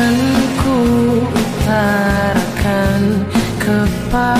akan ku utarakan kepada